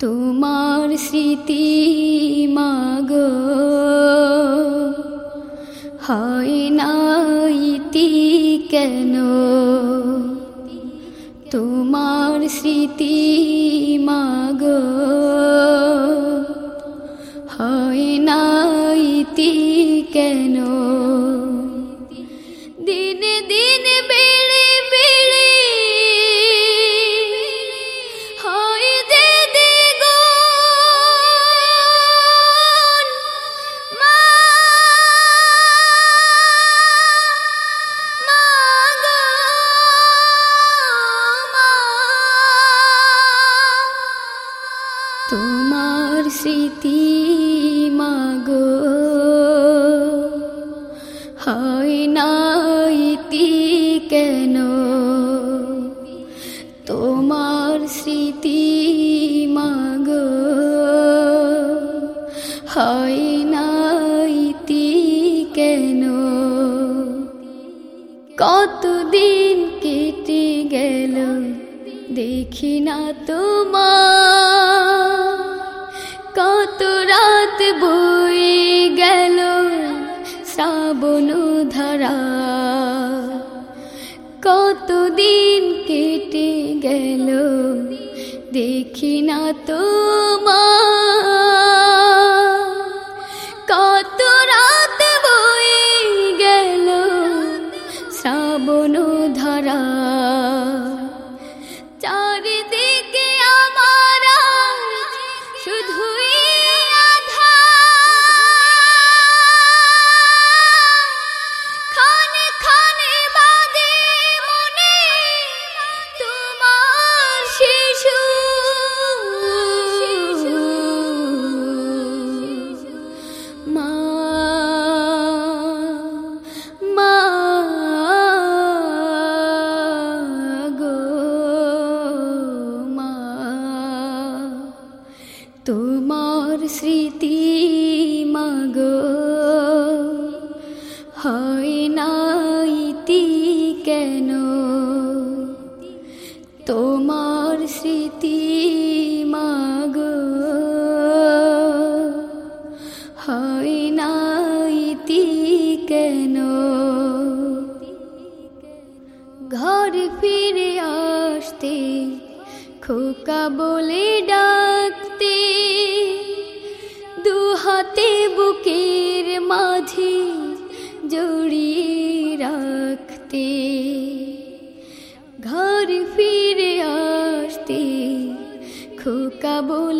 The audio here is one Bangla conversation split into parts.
তোমার স্মৃতি মাগো। হয় না ইতি কেন? তোমার স্মৃতি মাগো। হয় না ইতি কেন? স্মৃতি মাগো। হয় না ইতি কেন? কতদিন কেটে গেল, দেখি না তোমার। কত রাত বয়ে গেল, শ্রাবণ ধারা। কতদিন কেটে গেল। দেখি না তো কত রাত বয়ে গেল শ্রাবণ ধরা। চারিদিকে তোমার স্মৃতি মাগো। হয় খোকা বলে ডাকতে দুহাতে বুকের মাঝে জড়িয়ে রাখতে। ঘর ফিরে আসতে খোকা বলে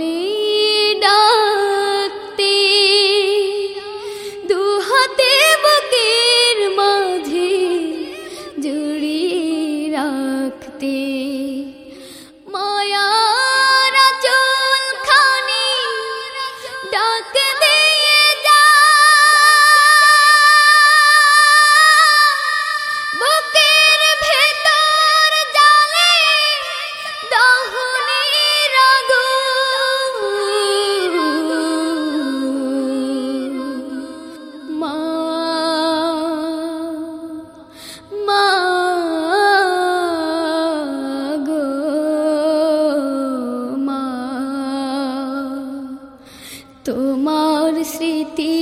তোমার স্মৃতি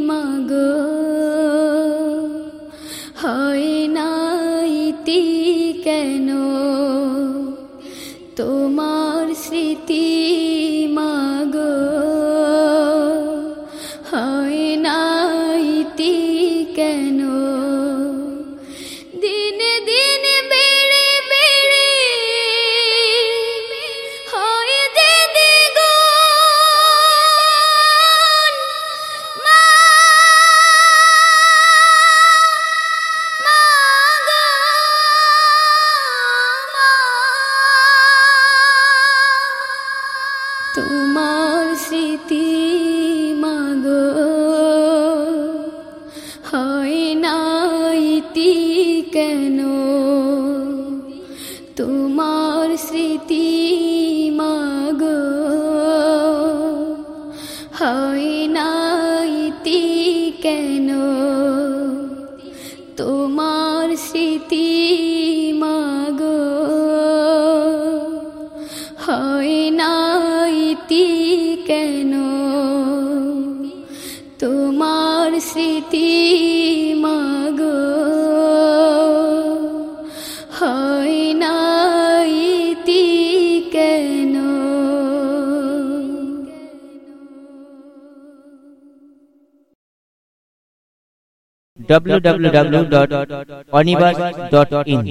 মাগো। হয় না ইতি কেন? স্মৃতি মাগো হয় নাইতি কেন? তোমার স্মৃতি মাগো হয় স্মৃতি মাগো হয় না কেন www.onibus.in